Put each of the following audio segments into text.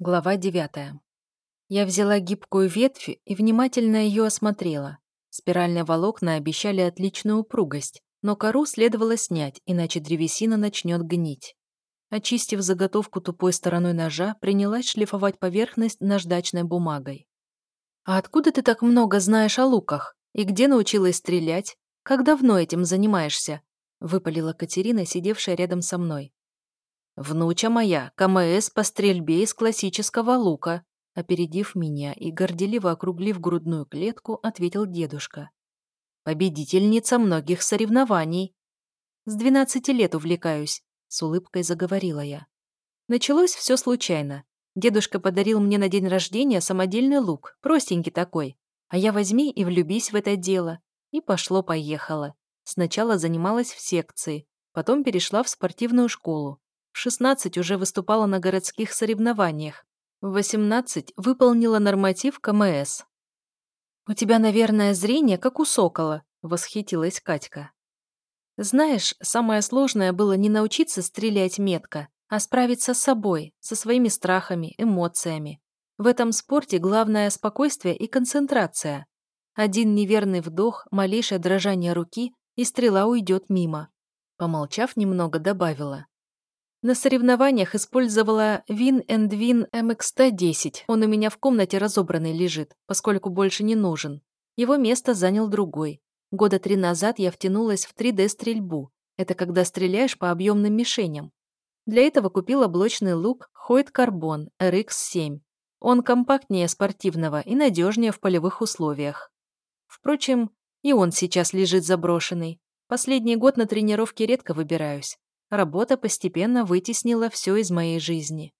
Глава девятая. Я взяла гибкую ветвь и внимательно ее осмотрела. Спиральные волокна обещали отличную упругость, но кору следовало снять, иначе древесина начнет гнить. Очистив заготовку тупой стороной ножа, принялась шлифовать поверхность наждачной бумагой. «А откуда ты так много знаешь о луках? И где научилась стрелять? Как давно этим занимаешься?» — выпалила Катерина, сидевшая рядом со мной. «Внуча моя, КМС по стрельбе из классического лука», опередив меня и горделиво округлив грудную клетку, ответил дедушка. «Победительница многих соревнований». «С двенадцати лет увлекаюсь», — с улыбкой заговорила я. Началось все случайно. Дедушка подарил мне на день рождения самодельный лук, простенький такой. А я возьми и влюбись в это дело. И пошло-поехало. Сначала занималась в секции, потом перешла в спортивную школу, в 16 уже выступала на городских соревнованиях. В 18 выполнила норматив КМС. «У тебя, наверное, зрение, как у сокола», — восхитилась Катька. «Знаешь, самое сложное было не научиться стрелять метко, а справиться с собой, со своими страхами, эмоциями. В этом спорте главное спокойствие и концентрация. Один неверный вдох, малейшее дрожание руки, и стрела уйдет мимо». Помолчав немного, добавила. На соревнованиях использовала Win and Win MX-110. Он у меня в комнате разобранный лежит, поскольку больше не нужен. Его место занял другой. Года три назад я втянулась в 3D-стрельбу. Это когда стреляешь по объемным мишеням. Для этого купила блочный лук Hoyt Carbon RX-7. Он компактнее спортивного и надежнее в полевых условиях. Впрочем, и он сейчас лежит заброшенный. Последний год на тренировке редко выбираюсь. Работа постепенно вытеснила все из моей жизни.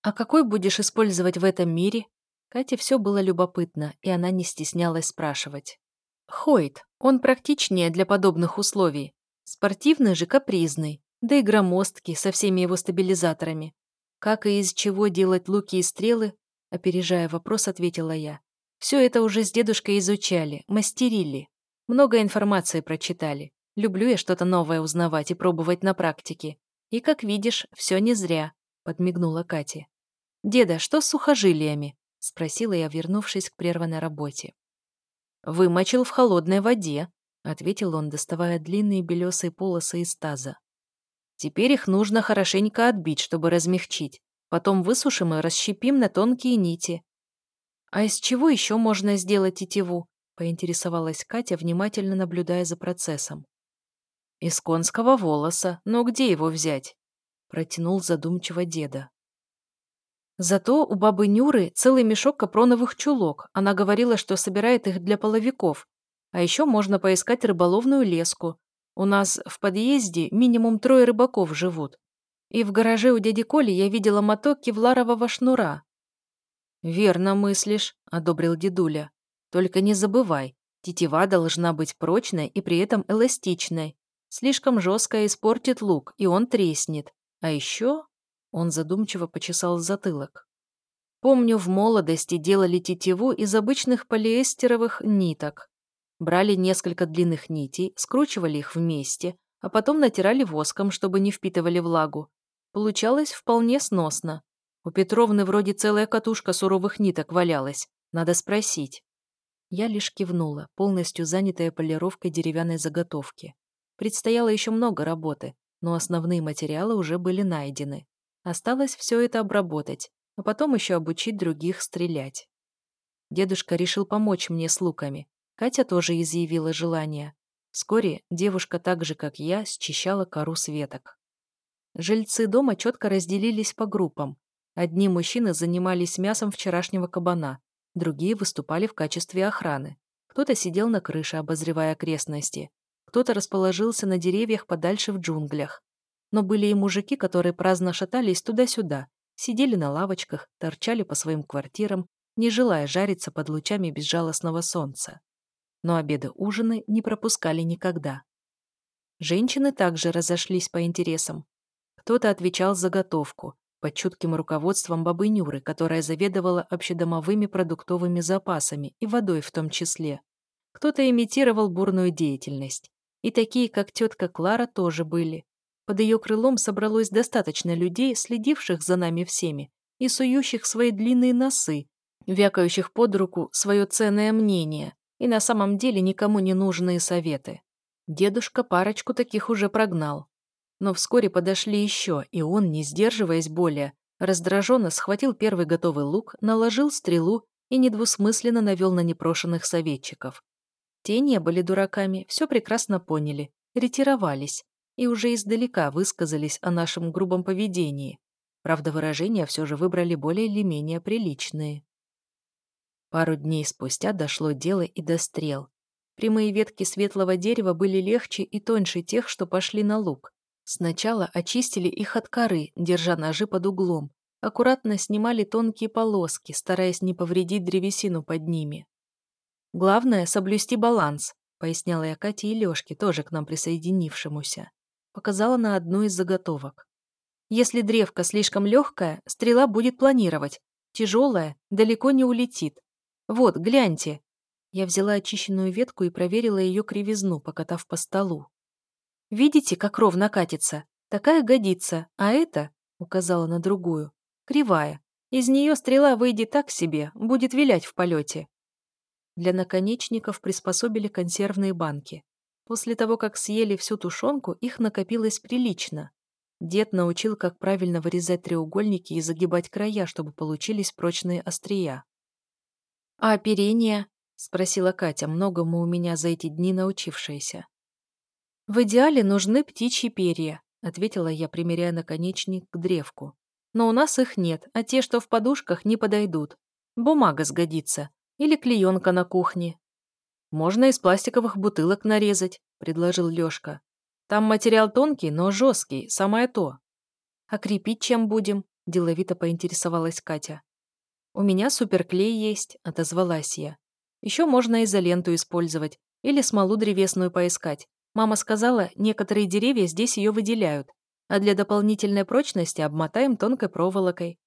«А какой будешь использовать в этом мире?» Кате все было любопытно, и она не стеснялась спрашивать. Хойт, он практичнее для подобных условий. Спортивный же капризный, да и громоздкий со всеми его стабилизаторами. Как и из чего делать луки и стрелы, опережая вопрос, ответила я. Все это уже с дедушкой изучали, мастерили. Много информации прочитали. Люблю я что-то новое узнавать и пробовать на практике. И, как видишь, все не зря», — подмигнула Катя. «Деда, что с сухожилиями?» — спросила я, вернувшись к прерванной работе. «Вымочил в холодной воде», — ответил он, доставая длинные белесые полосы из таза. «Теперь их нужно хорошенько отбить, чтобы размягчить. Потом высушим и расщепим на тонкие нити». «А из чего еще можно сделать тетиву?» — поинтересовалась Катя, внимательно наблюдая за процессом. «Из конского волоса, но где его взять?» Протянул задумчиво деда. Зато у бабы Нюры целый мешок капроновых чулок. Она говорила, что собирает их для половиков. А еще можно поискать рыболовную леску. У нас в подъезде минимум трое рыбаков живут. И в гараже у дяди Коли я видела моток кевларового шнура. «Верно мыслишь», — одобрил дедуля. «Только не забывай, тетива должна быть прочной и при этом эластичной. Слишком жестко испортит лук, и он треснет. А еще... Он задумчиво почесал затылок. Помню, в молодости делали тетиву из обычных полиэстеровых ниток. Брали несколько длинных нитей, скручивали их вместе, а потом натирали воском, чтобы не впитывали влагу. Получалось вполне сносно. У Петровны вроде целая катушка суровых ниток валялась. Надо спросить. Я лишь кивнула, полностью занятая полировкой деревянной заготовки. Предстояло еще много работы, но основные материалы уже были найдены. Осталось все это обработать, а потом еще обучить других стрелять. Дедушка решил помочь мне с луками. Катя тоже изъявила желание. Вскоре девушка так же, как я, счищала кору с веток. Жильцы дома четко разделились по группам. Одни мужчины занимались мясом вчерашнего кабана, другие выступали в качестве охраны. Кто-то сидел на крыше, обозревая окрестности, кто-то расположился на деревьях подальше в джунглях. Но были и мужики, которые праздно шатались туда-сюда, сидели на лавочках, торчали по своим квартирам, не желая жариться под лучами безжалостного солнца. Но обеды-ужины не пропускали никогда. Женщины также разошлись по интересам. Кто-то отвечал за готовку, под чутким руководством бабы Нюры, которая заведовала общедомовыми продуктовыми запасами и водой в том числе. Кто-то имитировал бурную деятельность. И такие, как тетка Клара, тоже были. Под ее крылом собралось достаточно людей, следивших за нами всеми, и сующих свои длинные носы, вякающих под руку свое ценное мнение и на самом деле никому не нужные советы. Дедушка парочку таких уже прогнал. Но вскоре подошли еще, и он, не сдерживаясь более, раздраженно схватил первый готовый лук, наложил стрелу и недвусмысленно навел на непрошенных советчиков. Те не были дураками, все прекрасно поняли, ретировались и уже издалека высказались о нашем грубом поведении. Правда, выражения все же выбрали более или менее приличные. Пару дней спустя дошло дело и до стрел. Прямые ветки светлого дерева были легче и тоньше тех, что пошли на лук. Сначала очистили их от коры, держа ножи под углом. Аккуратно снимали тонкие полоски, стараясь не повредить древесину под ними. «Главное — соблюсти баланс», — поясняла я Кате и Лёшке, тоже к нам присоединившемуся. Показала на одну из заготовок. «Если древко слишком легкое, стрела будет планировать. Тяжелая далеко не улетит. Вот, гляньте». Я взяла очищенную ветку и проверила ее кривизну, покатав по столу. Видите, как ровно катится? Такая годится, а это, указала на другую, кривая. Из нее стрела выйдет так себе, будет вилять в полете. Для наконечников приспособили консервные банки. После того, как съели всю тушенку, их накопилось прилично. Дед научил, как правильно вырезать треугольники и загибать края, чтобы получились прочные острия. «А оперение?» — спросила Катя, многому у меня за эти дни научившаяся. «В идеале нужны птичьи перья», — ответила я, примеряя наконечник к древку. «Но у нас их нет, а те, что в подушках, не подойдут. Бумага сгодится. Или клеенка на кухне». «Можно из пластиковых бутылок нарезать», — предложил Лёшка. «Там материал тонкий, но жесткий, самое то». «А крепить чем будем?» — деловито поинтересовалась Катя. «У меня суперклей есть», — отозвалась я. «Еще можно изоленту использовать или смолу древесную поискать. Мама сказала, некоторые деревья здесь ее выделяют, а для дополнительной прочности обмотаем тонкой проволокой.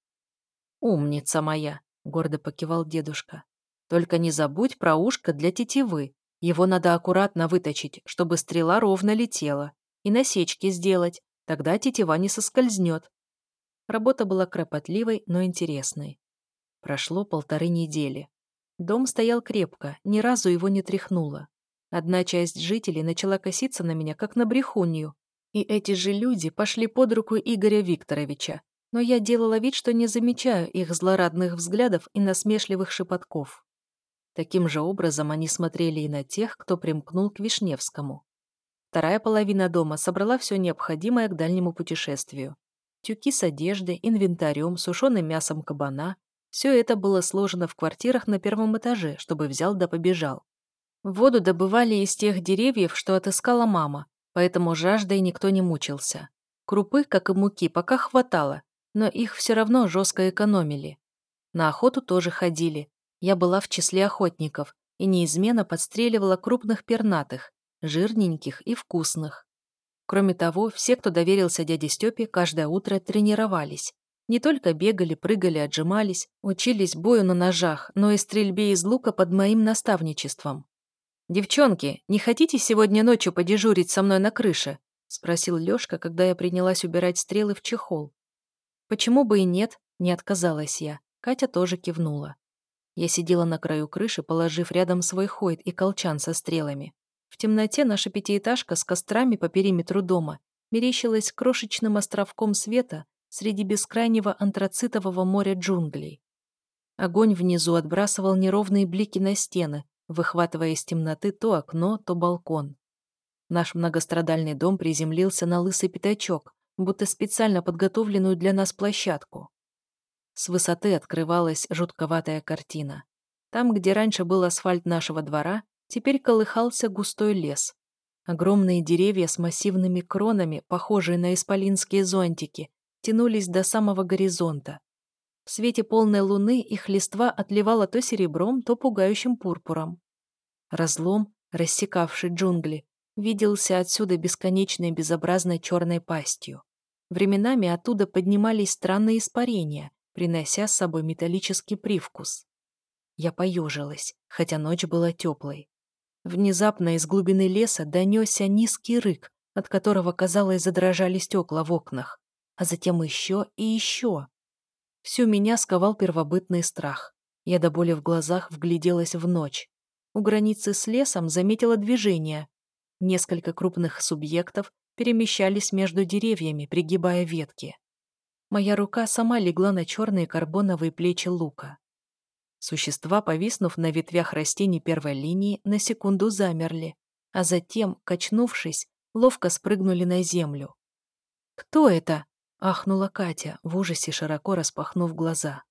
«Умница моя!» — гордо покивал дедушка. «Только не забудь про ушко для тетивы. Его надо аккуратно выточить, чтобы стрела ровно летела. И насечки сделать, тогда тетива не соскользнет». Работа была кропотливой, но интересной. Прошло полторы недели. Дом стоял крепко, ни разу его не тряхнуло. Одна часть жителей начала коситься на меня, как на брехунью. И эти же люди пошли под руку Игоря Викторовича. Но я делала вид, что не замечаю их злорадных взглядов и насмешливых шепотков. Таким же образом они смотрели и на тех, кто примкнул к Вишневскому. Вторая половина дома собрала все необходимое к дальнему путешествию. Тюки с одеждой, инвентарем, сушеным мясом кабана – все это было сложено в квартирах на первом этаже, чтобы взял да побежал. Воду добывали из тех деревьев, что отыскала мама, поэтому жаждой никто не мучился. Крупы, как и муки, пока хватало, но их все равно жестко экономили. На охоту тоже ходили. Я была в числе охотников и неизменно подстреливала крупных пернатых, жирненьких и вкусных. Кроме того, все, кто доверился дяде Степе, каждое утро тренировались. Не только бегали, прыгали, отжимались, учились бою на ножах, но и стрельбе из лука под моим наставничеством. «Девчонки, не хотите сегодня ночью подежурить со мной на крыше?» — спросил Лёшка, когда я принялась убирать стрелы в чехол. «Почему бы и нет?» — не отказалась я. Катя тоже кивнула. Я сидела на краю крыши, положив рядом свой хойт и колчан со стрелами. В темноте наша пятиэтажка с кострами по периметру дома мерещилась крошечным островком света среди бескрайнего антрацитового моря джунглей. Огонь внизу отбрасывал неровные блики на стены, выхватывая из темноты то окно, то балкон. Наш многострадальный дом приземлился на лысый пятачок, будто специально подготовленную для нас площадку. С высоты открывалась жутковатая картина. Там, где раньше был асфальт нашего двора, теперь колыхался густой лес. Огромные деревья с массивными кронами, похожие на исполинские зонтики, тянулись до самого горизонта. В свете полной луны их листва отливала то серебром, то пугающим пурпуром. Разлом, рассекавший джунгли, виделся отсюда бесконечной безобразной черной пастью. Временами оттуда поднимались странные испарения, принося с собой металлический привкус. Я поежилась, хотя ночь была теплой. Внезапно из глубины леса донесся низкий рык, от которого, казалось, задрожали стекла в окнах, а затем еще и еще. Всю меня сковал первобытный страх. Я до боли в глазах вгляделась в ночь. У границы с лесом заметила движение. Несколько крупных субъектов перемещались между деревьями, пригибая ветки. Моя рука сама легла на черные карбоновые плечи лука. Существа, повиснув на ветвях растений первой линии, на секунду замерли, а затем, качнувшись, ловко спрыгнули на землю. «Кто это?» — ахнула Катя, в ужасе широко распахнув глаза.